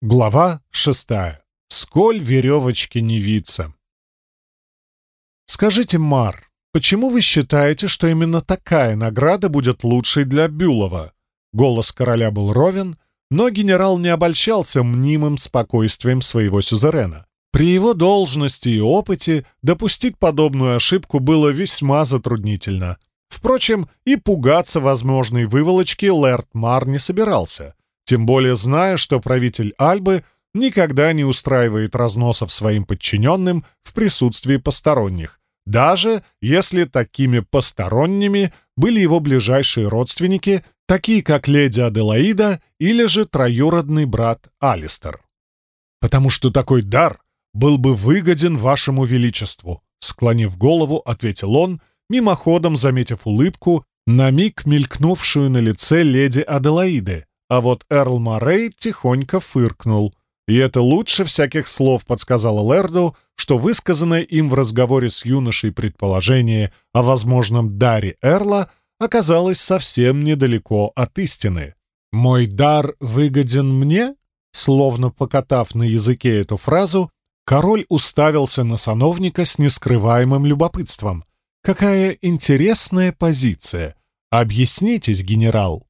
Глава шестая. Сколь веревочки не виться. «Скажите, Мар, почему вы считаете, что именно такая награда будет лучшей для Бюлова?» Голос короля был ровен, но генерал не обольщался мнимым спокойствием своего сюзерена. При его должности и опыте допустить подобную ошибку было весьма затруднительно. Впрочем, и пугаться возможной выволочки Лэрд Мар не собирался — тем более зная, что правитель Альбы никогда не устраивает разносов своим подчиненным в присутствии посторонних, даже если такими посторонними были его ближайшие родственники, такие как леди Аделаида или же троюродный брат Алистер. «Потому что такой дар был бы выгоден вашему величеству», склонив голову, ответил он, мимоходом заметив улыбку, на миг мелькнувшую на лице леди Аделаиды, а вот Эрл Морей тихонько фыркнул. И это лучше всяких слов подсказало Лерду, что высказанное им в разговоре с юношей предположение о возможном даре Эрла оказалось совсем недалеко от истины. «Мой дар выгоден мне?» Словно покатав на языке эту фразу, король уставился на сановника с нескрываемым любопытством. «Какая интересная позиция! Объяснитесь, генерал!»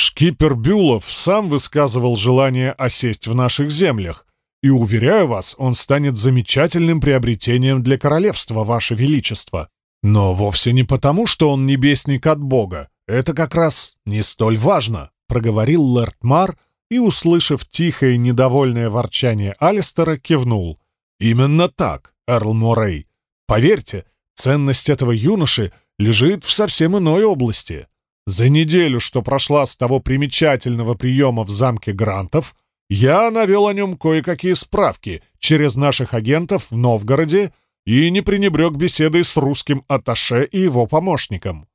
Шкипер Бюлов сам высказывал желание осесть в наших землях, и, уверяю вас, он станет замечательным приобретением для королевства, ваше величество. Но вовсе не потому, что он небесник от бога. Это как раз не столь важно, — проговорил Лэрд Мар и, услышав тихое недовольное ворчание Алистера, кивнул. Именно так, Эрл Морей. Поверьте, ценность этого юноши лежит в совсем иной области. За неделю, что прошла с того примечательного приема в замке Грантов, я навел о нем кое-какие справки через наших агентов в Новгороде и не пренебрег беседой с русским атташе и его помощником.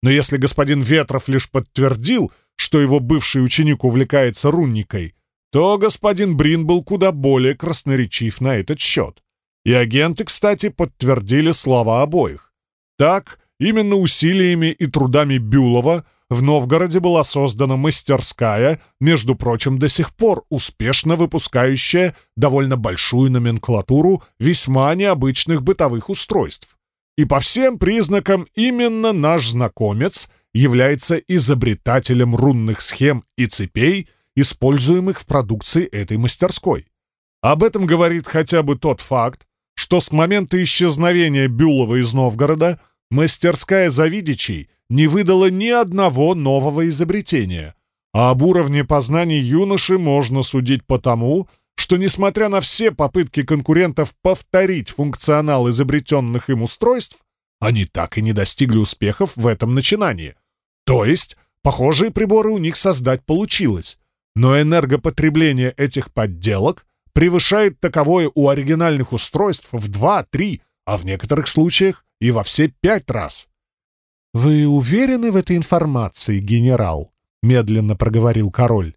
Но если господин Ветров лишь подтвердил, что его бывший ученик увлекается рунникой, то господин Брин был куда более красноречив на этот счет. И агенты, кстати, подтвердили слова обоих. Так, Именно усилиями и трудами Бюлова в Новгороде была создана мастерская, между прочим, до сих пор успешно выпускающая довольно большую номенклатуру весьма необычных бытовых устройств. И по всем признакам именно наш знакомец является изобретателем рунных схем и цепей, используемых в продукции этой мастерской. Об этом говорит хотя бы тот факт, что с момента исчезновения Бюлова из Новгорода – Мастерская Завидичей не выдала ни одного нового изобретения, а об уровне познаний юноши можно судить по тому, что, несмотря на все попытки конкурентов повторить функционал изобретенных им устройств, они так и не достигли успехов в этом начинании. То есть, похожие приборы у них создать получилось, но энергопотребление этих подделок превышает таковое у оригинальных устройств в 2-3, а в некоторых случаях и во все пять раз. «Вы уверены в этой информации, генерал?» — медленно проговорил король.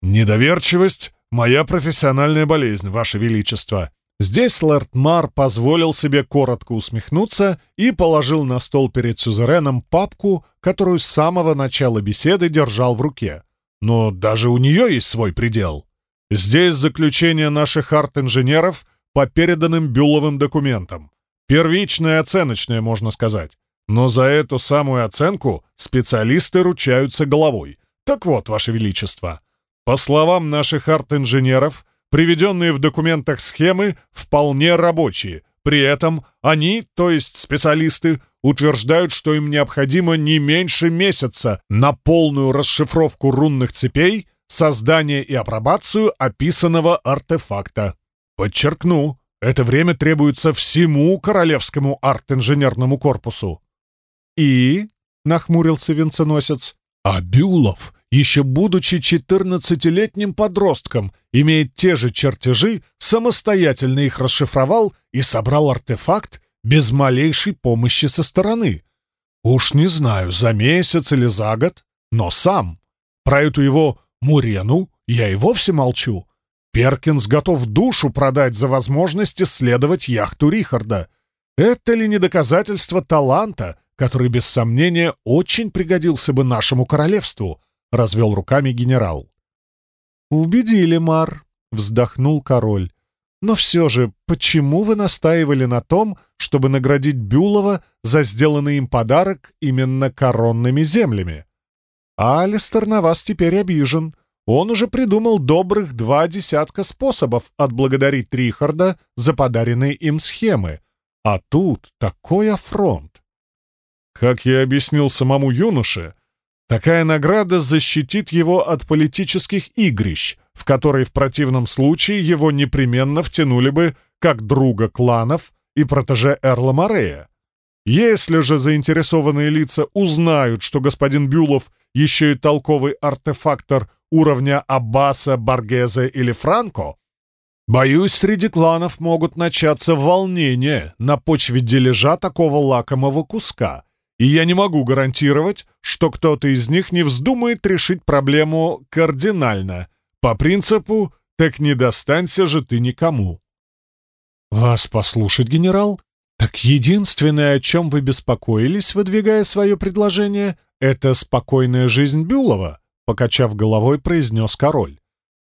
«Недоверчивость — моя профессиональная болезнь, ваше величество». Здесь лорд Мар позволил себе коротко усмехнуться и положил на стол перед сюзереном папку, которую с самого начала беседы держал в руке. Но даже у нее есть свой предел. Здесь заключение наших арт-инженеров по переданным Бюловым документам. Первичное оценочное, можно сказать. Но за эту самую оценку специалисты ручаются головой. Так вот, Ваше Величество, по словам наших арт-инженеров, приведенные в документах схемы вполне рабочие. При этом они, то есть специалисты, утверждают, что им необходимо не меньше месяца на полную расшифровку рунных цепей, создание и апробацию описанного артефакта. Подчеркну, это время требуется всему королевскому арт-инженерному корпусу. И, — нахмурился венценосец, — а Бюлов, еще будучи четырнадцатилетним подростком, имеет те же чертежи, самостоятельно их расшифровал и собрал артефакт без малейшей помощи со стороны. Уж не знаю, за месяц или за год, но сам. Про эту его Мурену я и вовсе молчу. Перкинс готов душу продать за возможность исследовать яхту Рихарда. Это ли не доказательство таланта, который, без сомнения, очень пригодился бы нашему королевству?» — развел руками генерал. «Убедили, Мар», — вздохнул король. «Но все же, почему вы настаивали на том, чтобы наградить Бюлова за сделанный им подарок именно коронными землями? Алистер на вас теперь обижен. Он уже придумал добрых два десятка способов отблагодарить Трихарда за подаренные им схемы. А тут такой афронт. Как я объяснил самому юноше, такая награда защитит его от политических игрищ, в которые в противном случае его непременно втянули бы как друга кланов и протеже Эрла Морея. Если же заинтересованные лица узнают, что господин Бюлов еще и толковый артефактор уровня Аббаса, Баргезе или Франко, боюсь, среди кланов могут начаться волнения на почве дележа такого лакомого куска, и я не могу гарантировать, что кто-то из них не вздумает решить проблему кардинально, по принципу «так не достанься же ты никому». «Вас послушать, генерал?» «Так единственное, о чем вы беспокоились, выдвигая свое предложение, это спокойная жизнь Бюлова», — покачав головой, произнес король.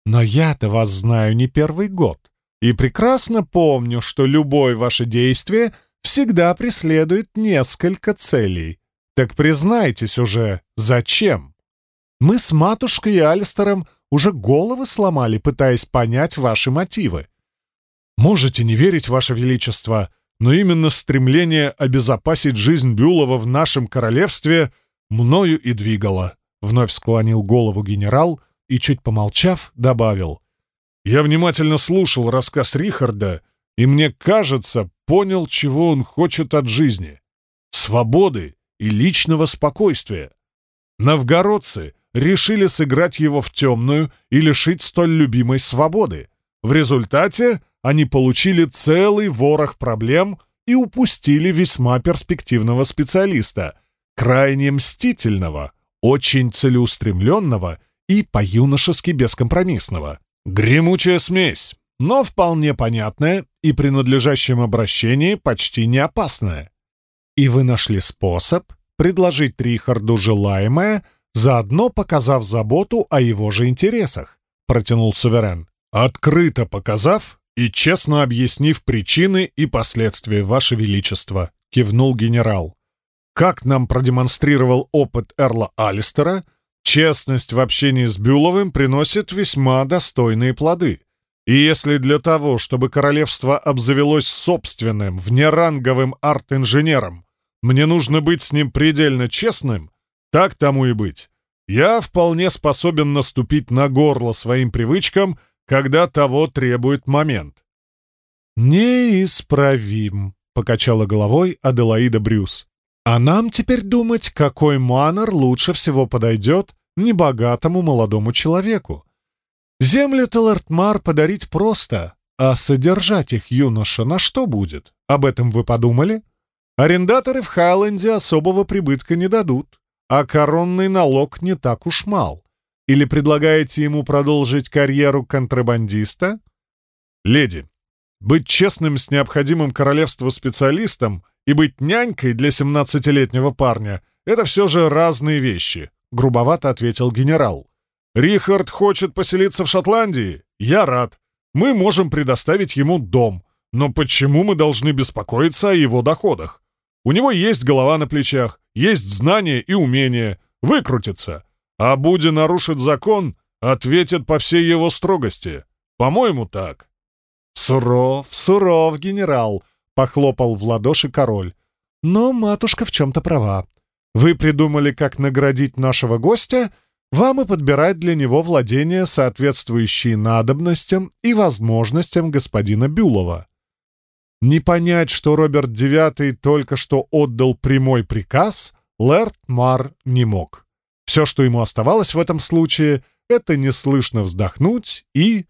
«Но я-то вас знаю не первый год, и прекрасно помню, что любое ваше действие всегда преследует несколько целей. Так признайтесь уже, зачем? Мы с матушкой и Альстером уже головы сломали, пытаясь понять ваши мотивы. Можете не верить, ваше величество, но именно стремление обезопасить жизнь Бюлова в нашем королевстве мною и двигало. Вновь склонил голову генерал и, чуть помолчав, добавил. «Я внимательно слушал рассказ Рихарда, и мне кажется, понял, чего он хочет от жизни. Свободы и личного спокойствия. Новгородцы решили сыграть его в темную и лишить столь любимой свободы. В результате они получили целый ворох проблем и упустили весьма перспективного специалиста, крайне мстительного, очень целеустремленного и по-юношески бескомпромиссного. Гремучая смесь, но вполне понятная и при надлежащем обращении почти не опасная. И вы нашли способ предложить Рихарду желаемое, заодно показав заботу о его же интересах, протянул суверен. Открыто показав и честно объяснив причины и последствия, Ваше Величество, кивнул генерал. Как нам продемонстрировал опыт Эрла Алистера, честность в общении с Бюловым приносит весьма достойные плоды. И если для того, чтобы королевство обзавелось собственным, внеранговым арт-инженером, мне нужно быть с ним предельно честным, так тому и быть. Я вполне способен наступить на горло своим привычкам когда того требует момент. «Неисправим», — покачала головой Аделаида Брюс. «А нам теперь думать, какой манер лучше всего подойдет небогатому молодому человеку. Земли Талартмар подарить просто, а содержать их юноша на что будет? Об этом вы подумали? Арендаторы в Хайленде особого прибытка не дадут, а коронный налог не так уж мал. Или предлагаете ему продолжить карьеру контрабандиста? Леди, быть честным с необходимым королевству специалистом и быть нянькой для 17-летнего парня — это все же разные вещи, — грубовато ответил генерал. Рихард хочет поселиться в Шотландии? Я рад. Мы можем предоставить ему дом. Но почему мы должны беспокоиться о его доходах? У него есть голова на плечах, есть знания и умения. Выкрутиться. А Буди нарушит закон, ответит по всей его строгости. По-моему, так. «Суров, суров, генерал!» — похлопал в ладоши король. «Но матушка в чем-то права. Вы придумали, как наградить нашего гостя, вам и подбирать для него владения, соответствующие надобностям и возможностям господина Бюлова. Не понять, что Роберт IX только что отдал прямой приказ, Лэрд Мар не мог. Все, что ему оставалось в этом случае, это неслышно вздохнуть и...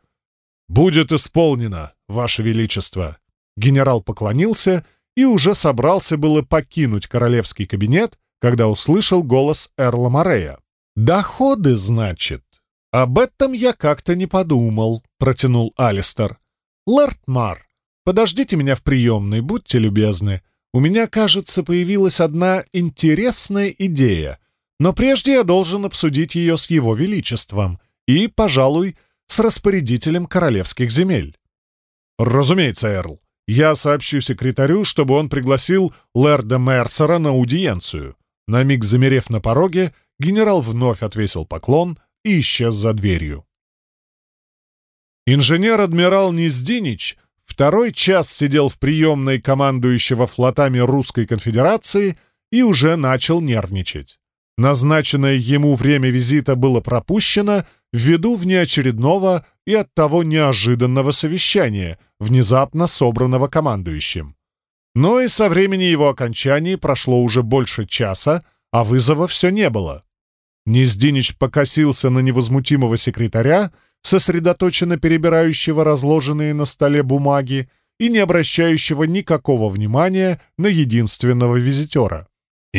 «Будет исполнено, Ваше Величество!» Генерал поклонился и уже собрался было покинуть королевский кабинет, когда услышал голос Эрла Морея. «Доходы, значит?» «Об этом я как-то не подумал», — протянул Алистер. «Лэрд Мар, подождите меня в приемной, будьте любезны. У меня, кажется, появилась одна интересная идея — но прежде я должен обсудить ее с его величеством и, пожалуй, с распорядителем королевских земель. «Разумеется, Эрл. Я сообщу секретарю, чтобы он пригласил Лэрда Мерсера на аудиенцию». На миг замерев на пороге, генерал вновь отвесил поклон и исчез за дверью. Инженер-адмирал Нездинич второй час сидел в приемной командующего флотами Русской конфедерации и уже начал нервничать. Назначенное ему время визита было пропущено ввиду внеочередного и оттого неожиданного совещания, внезапно собранного командующим. Но и со времени его окончания прошло уже больше часа, а вызова все не было. Нездинич покосился на невозмутимого секретаря, сосредоточенно перебирающего разложенные на столе бумаги и не обращающего никакого внимания на единственного визитера.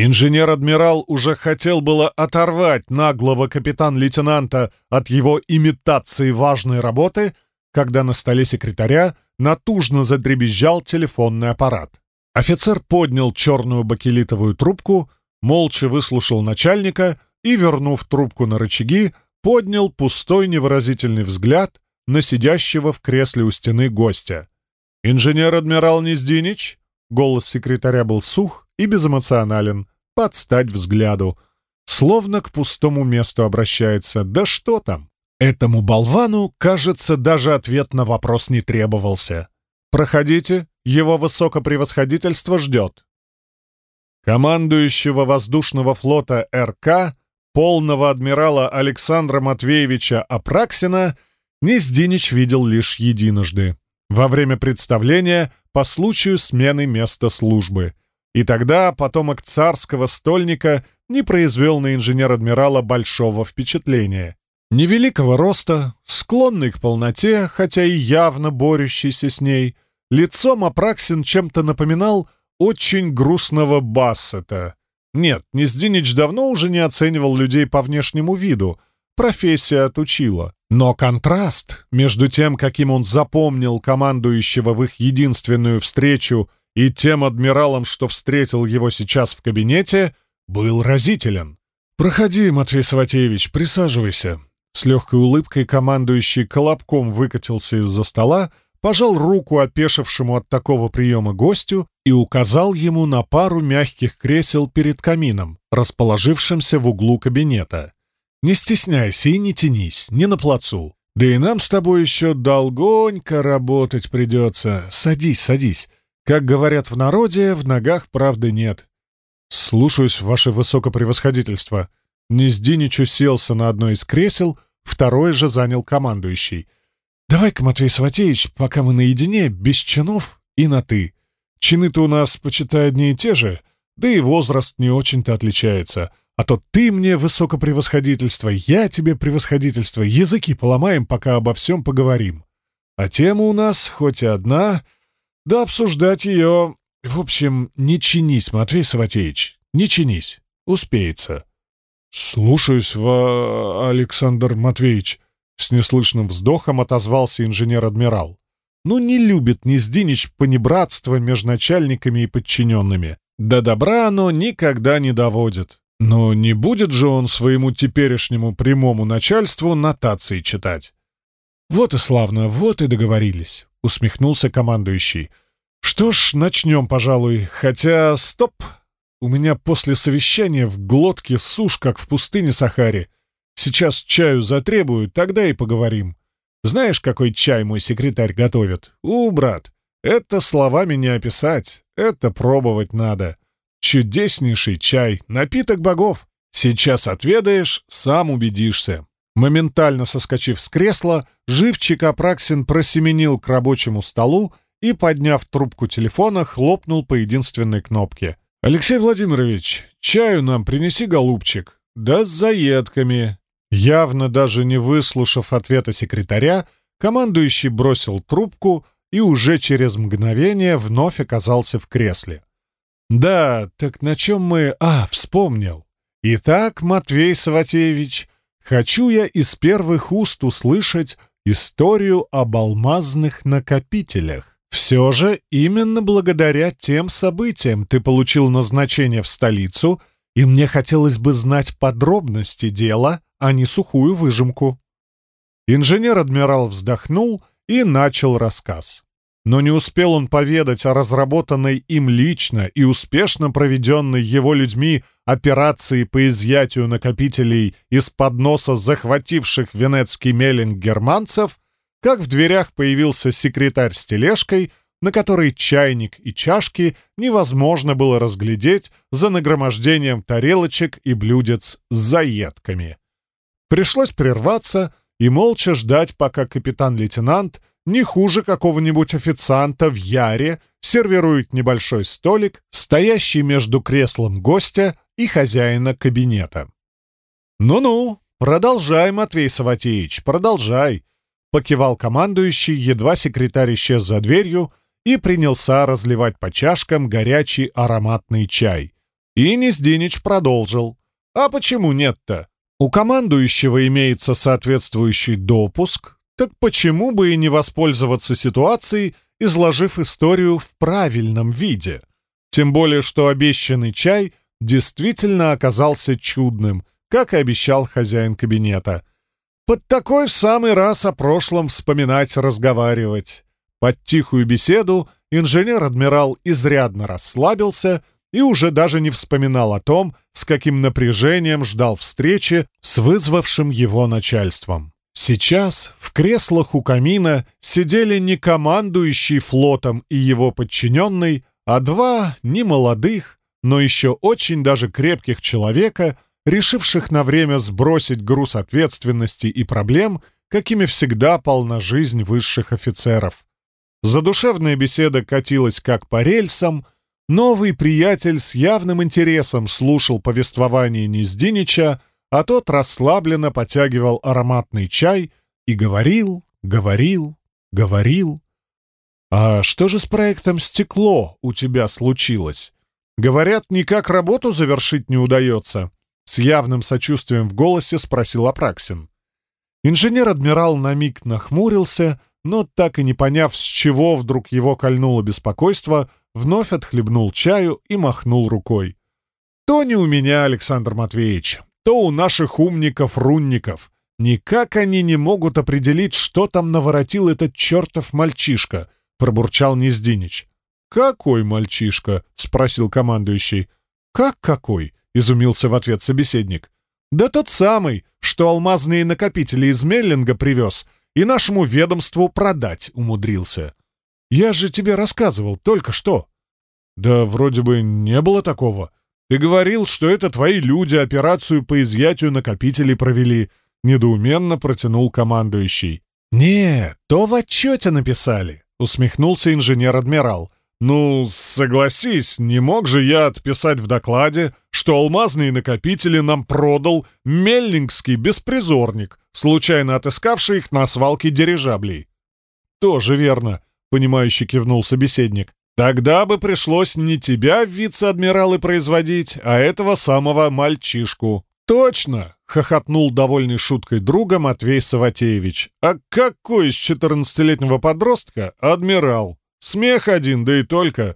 Инженер-адмирал уже хотел было оторвать наглого капитан-лейтенанта от его имитации важной работы, когда на столе секретаря натужно задребезжал телефонный аппарат. Офицер поднял черную бакелитовую трубку, молча выслушал начальника и, вернув трубку на рычаги, поднял пустой невыразительный взгляд на сидящего в кресле у стены гостя. «Инженер-адмирал Нездинич?» Голос секретаря был сух и безэмоционален, под стать взгляду. Словно к пустому месту обращается. Да что там? Этому болвану, кажется, даже ответ на вопрос не требовался. «Проходите, его высокопревосходительство ждет». Командующего воздушного флота РК полного адмирала Александра Матвеевича Апраксина Нездинич видел лишь единожды, во время представления по случаю смены места службы. И тогда потомок царского стольника не произвел на инженер-адмирала большого впечатления. Невеликого роста, склонный к полноте, хотя и явно борющийся с ней, лицом Апраксин чем-то напоминал очень грустного Бассета, нет, Нездинич давно уже не оценивал людей по внешнему виду. Профессия отучила. Но контраст между тем, каким он запомнил командующего в их единственную встречу, и тем адмиралом, что встретил его сейчас в кабинете, был разителен. «Проходи, Матвей Саватеевич, присаживайся». С легкой улыбкой командующий колобком выкатился из-за стола, пожал руку опешившему от такого приема гостю и указал ему на пару мягких кресел перед камином, расположившимся в углу кабинета. «Не стесняйся и не тянись, не на плацу. Да и нам с тобой еще долгонько работать придется. Садись, садись. Как говорят в народе, в ногах правды нет». «Слушаюсь, ваше высокопревосходительство». Нездинич уселся на одно из кресел, второе же занял командующий — «Давай-ка, Матвей Саватеевич, пока мы наедине, без чинов и на «ты». Чины-то у нас, почитай, одни и те же, да и возраст не очень-то отличается. А то ты мне высокопревосходительство, я тебе превосходительство, языки поломаем, пока обо всем поговорим. А тема у нас хоть и одна, да обсуждать ее... В общем, не чинись, Матвей Саватеевич, не чинись, успеется». «Слушаюсь, Ва... Александр Матвеевич», с неслышным вздохом отозвался инженер-адмирал. «Ну, не любит Нездинич понебратство между начальниками и подчиненными. До добра оно никогда не доводит. Но не будет же он своему теперешнему прямому начальству нотации читать». «Вот и славно, вот и договорились», — усмехнулся командующий. «Что ж, начнем, пожалуй. Хотя, стоп! У меня после совещания в глотке сушь, как в пустыне Сахаре. Сейчас чаю затребую, тогда и поговорим. Знаешь, какой чай мой секретарь готовит? У, брат, это словами не описать, это пробовать надо. Чудеснейший чай, напиток богов. Сейчас отведаешь, сам убедишься. Моментально соскочив с кресла, живчик Апраксин просеменил к рабочему столу и, подняв трубку телефона, хлопнул по единственной кнопке. «Алексей Владимирович, чаю нам принеси, голубчик». «Да с заедками. Явно даже не выслушав ответа секретаря, командующий бросил трубку и уже через мгновение вновь оказался в кресле. «Да, так на чем мы... А, вспомнил. Итак, Матвей Саватеевич, хочу я из первых уст услышать историю об алмазных накопителях. Все же именно благодаря тем событиям ты получил назначение в столицу, и мне хотелось бы знать подробности дела, а не сухую выжимку. Инженер-адмирал вздохнул и начал рассказ. Но не успел он поведать о разработанной им лично и успешно проведенной его людьми операции по изъятию накопителей из-под носа захвативших венецкий меллинг германцев, как в дверях появился секретарь с тележкой, на которой чайник и чашки невозможно было разглядеть за нагромождением тарелочек и блюдец с заедками. Пришлось прерваться и молча ждать, пока капитан-лейтенант не хуже какого-нибудь официанта в Яре сервирует небольшой столик, стоящий между креслом гостя и хозяина кабинета. «Ну-ну, продолжай, Матвей Саватеевич, продолжай», — покивал командующий, едва секретарь исчез за дверью и принялся разливать по чашкам горячий ароматный чай. И Нездинич продолжил. «А почему нет-то? У командующего имеется соответствующий допуск, так почему бы и не воспользоваться ситуацией, изложив историю в правильном виде? Тем более, что обещанный чай действительно оказался чудным, как и обещал хозяин кабинета. Под такой в самый раз о прошлом вспоминать, разговаривать. Под тихую беседу инженер-адмирал изрядно расслабился и уже даже не вспоминал о том, с каким напряжением ждал встречи с вызвавшим его начальством. Сейчас в креслах у камина сидели не командующий флотом и его подчиненный, а два немолодых, но еще очень даже крепких человека, решивших на время сбросить груз ответственности и проблем, какими всегда полна жизнь высших офицеров. Задушевная беседа катилась как по рельсам, новый приятель с явным интересом слушал повествование Нездинича, а тот расслабленно потягивал ароматный чай и говорил, говорил, говорил. «А что же с проектом «Стекло» у тебя случилось? Говорят, никак работу завершить не удается?» С явным сочувствием в голосе спросил Апраксин. Инженер-адмирал на миг нахмурился, но, так и не поняв, с чего вдруг его кольнуло беспокойство, вновь отхлебнул чаю и махнул рукой. «То не у меня, Александр Матвеевич то у наших умников-рунников. Никак они не могут определить, что там наворотил этот чертов мальчишка, — пробурчал Нездинич. «Какой мальчишка?» — спросил командующий. «Как какой?» — изумился в ответ собеседник. «Да тот самый, что алмазные накопители из Меллинга привез и нашему ведомству продать умудрился. Я же тебе рассказывал только что». «Да вроде бы не было такого. Ты говорил, что это твои люди операцию по изъятию накопителей провели», — недоуменно протянул командующий. «Не, то в отчете написали», — усмехнулся инженер-адмирал. «Ну, согласись, не мог же я отписать в докладе, что алмазные накопители нам продал мельнингский беспризорник, случайно отыскавший их на свалке дирижаблей». «Тоже верно», — понимающе кивнул собеседник. Тогда бы пришлось не тебя вице-адмиралы производить, а этого самого мальчишку. Точно! — хохотнул довольный шуткой друга Матвей Саватеевич. «А какой из четырнадцатилетнего подростка адмирал? Смех один, да и только.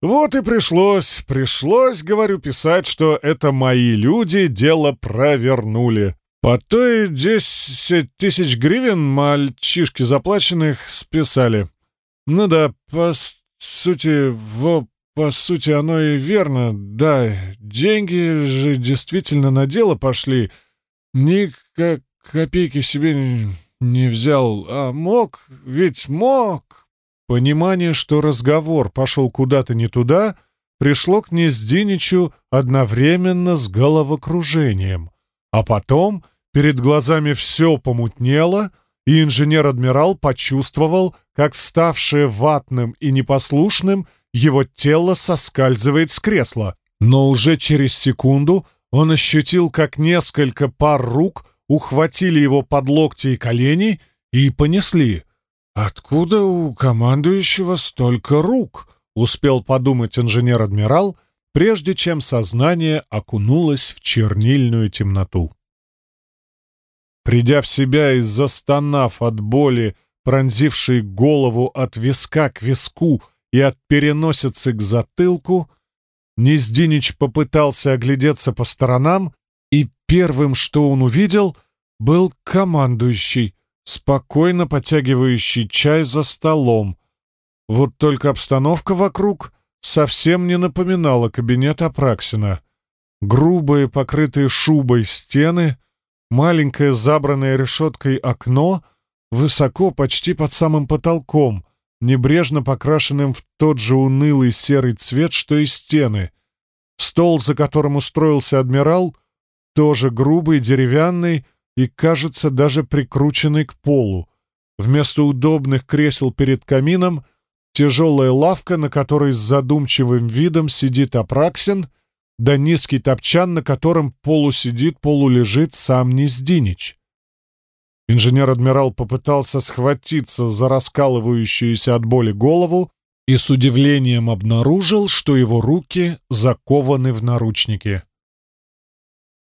Вот и пришлось, пришлось, говорю, писать, что это мои люди дело провернули. По той десять тысяч гривен мальчишки заплаченных списали. Ну да, по сути, во, по сути, оно и верно. Да, деньги же действительно на дело пошли. Ни копейки себе не взял, а мог, ведь мог. Понимание, что разговор пошел куда-то не туда, пришло к Нездиничу одновременно с головокружением. А потом перед глазами все помутнело — и инженер-адмирал почувствовал, как ставшее ватным и непослушным его тело соскальзывает с кресла. Но уже через секунду он ощутил, как несколько пар рук ухватили его под локти и колени и понесли. «Откуда у командующего столько рук?» — успел подумать инженер-адмирал, прежде чем сознание окунулось в чернильную темноту. Придя в себя и застонав от боли, пронзившей голову от виска к виску и от переносицы к затылку, Нездинич попытался оглядеться по сторонам, и первым, что он увидел, был командующий, спокойно подтягивающий чай за столом. Вот только обстановка вокруг совсем не напоминала кабинет Апраксина. Грубые, покрытые шубой стены, маленькое забранное решеткой окно, высоко, почти под самым потолком, небрежно покрашенным в тот же унылый серый цвет, что и стены. Стол, за которым устроился адмирал, тоже грубый, деревянный и, кажется, даже прикрученный к полу. Вместо удобных кресел перед камином тяжелая лавка, на которой с задумчивым видом сидит Апраксин, да низкий топчан, на котором полусидит, полулежит сам Нездинич. Инженер-адмирал попытался схватиться за раскалывающуюся от боли голову и с удивлением обнаружил, что его руки закованы в наручники.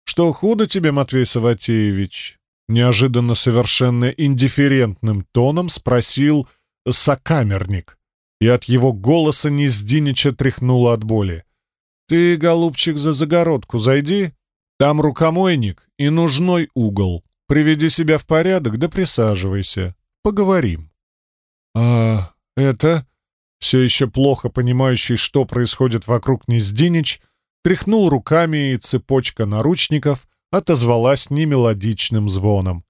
«Что худо тебе, Матвей Саватеевич?» Неожиданно совершенно индифферентным тоном спросил сокамерник, и от его голоса Нездинича тряхнуло от боли. «Ты, голубчик, за загородку зайди, там рукомойник и нужной угол. Приведи себя в порядок, да присаживайся. Поговорим. А это... Все еще плохо понимающий, что происходит вокруг Нездинич, тряхнул руками, и цепочка наручников отозвалась немелодичным звоном.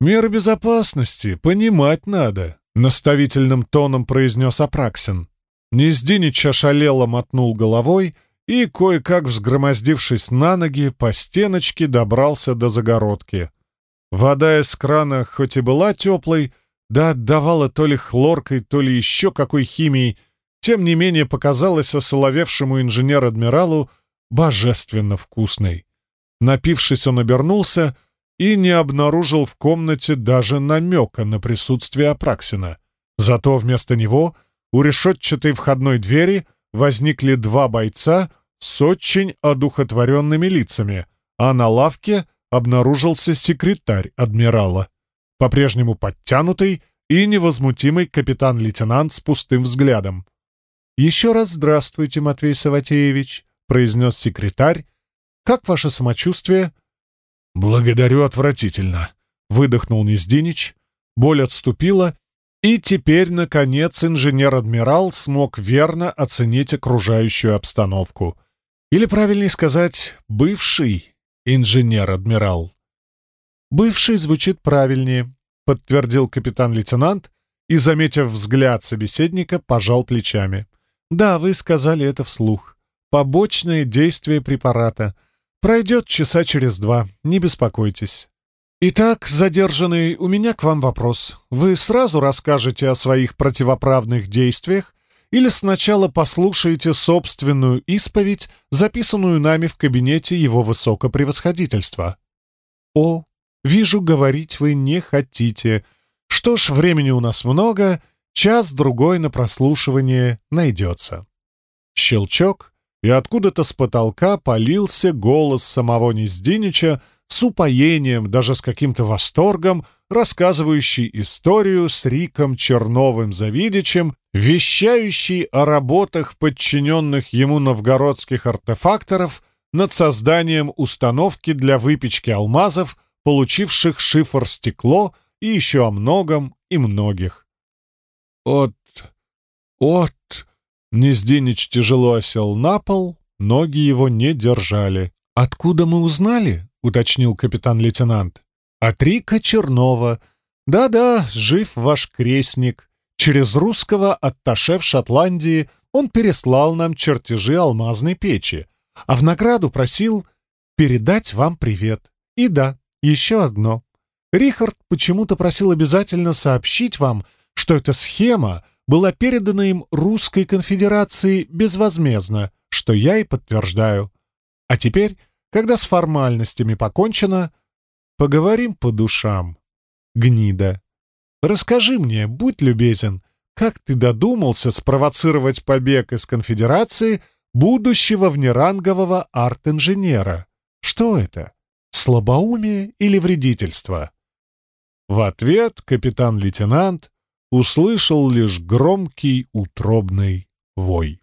«Меры безопасности понимать надо», — наставительным тоном произнес Апраксин. Нездинич ошалело мотнул головой и, кое-как взгромоздившись на ноги, по стеночке добрался до загородки — Вода из крана хоть и была теплой, да отдавала то ли хлоркой, то ли еще какой химией, тем не менее показалась осоловевшему инженер-адмиралу божественно вкусной. Напившись, он обернулся и не обнаружил в комнате даже намека на присутствие Апраксина. Зато вместо него у решетчатой входной двери возникли два бойца с очень одухотворенными лицами, а на лавке — обнаружился секретарь адмирала, по-прежнему подтянутый и невозмутимый капитан-лейтенант с пустым взглядом. «Еще раз здравствуйте, Матвей Саватеевич», — произнес секретарь. «Как ваше самочувствие?» «Благодарю отвратительно», — выдохнул Нездинич. Боль отступила, и теперь, наконец, инженер-адмирал смог верно оценить окружающую обстановку. Или, правильнее сказать, бывший инженер-адмирал. «Бывший звучит правильнее», — подтвердил капитан-лейтенант и, заметив взгляд собеседника, пожал плечами. «Да, вы сказали это вслух. Побочное действие препарата. Пройдет часа через два, не беспокойтесь». «Итак, задержанный, у меня к вам вопрос. Вы сразу расскажете о своих противоправных действиях или сначала послушаете собственную исповедь, записанную нами в кабинете его высокопревосходительства. О, вижу, говорить вы не хотите. Что ж, времени у нас много, час-другой на прослушивание найдется. Щелчок, и откуда-то с потолка полился голос самого Нездинича с упоением, даже с каким-то восторгом, рассказывающий историю с Риком Черновым Завидичем, вещающий о работах подчиненных ему новгородских артефакторов над созданием установки для выпечки алмазов, получивших шифр-стекло и еще о многом и многих. От... от... Нездинич тяжело осел на пол, ноги его не держали. «Откуда мы узнали?» — уточнил капитан-лейтенант. «От Рика Чернова. Да-да, жив ваш крестник. Через русского атташе в Шотландии он переслал нам чертежи алмазной печи, а в награду просил передать вам привет. И да, еще одно. Рихард почему-то просил обязательно сообщить вам, что эта схема была передана им Русской конфедерации безвозмездно, что я и подтверждаю. А теперь, когда с формальностями покончено, поговорим по душам. Гнида. Расскажи мне, будь любезен, как ты додумался спровоцировать побег из конфедерации будущего внерангового арт-инженера? Что это? Слабоумие или вредительство? В ответ капитан-лейтенант услышал лишь громкий утробный вой.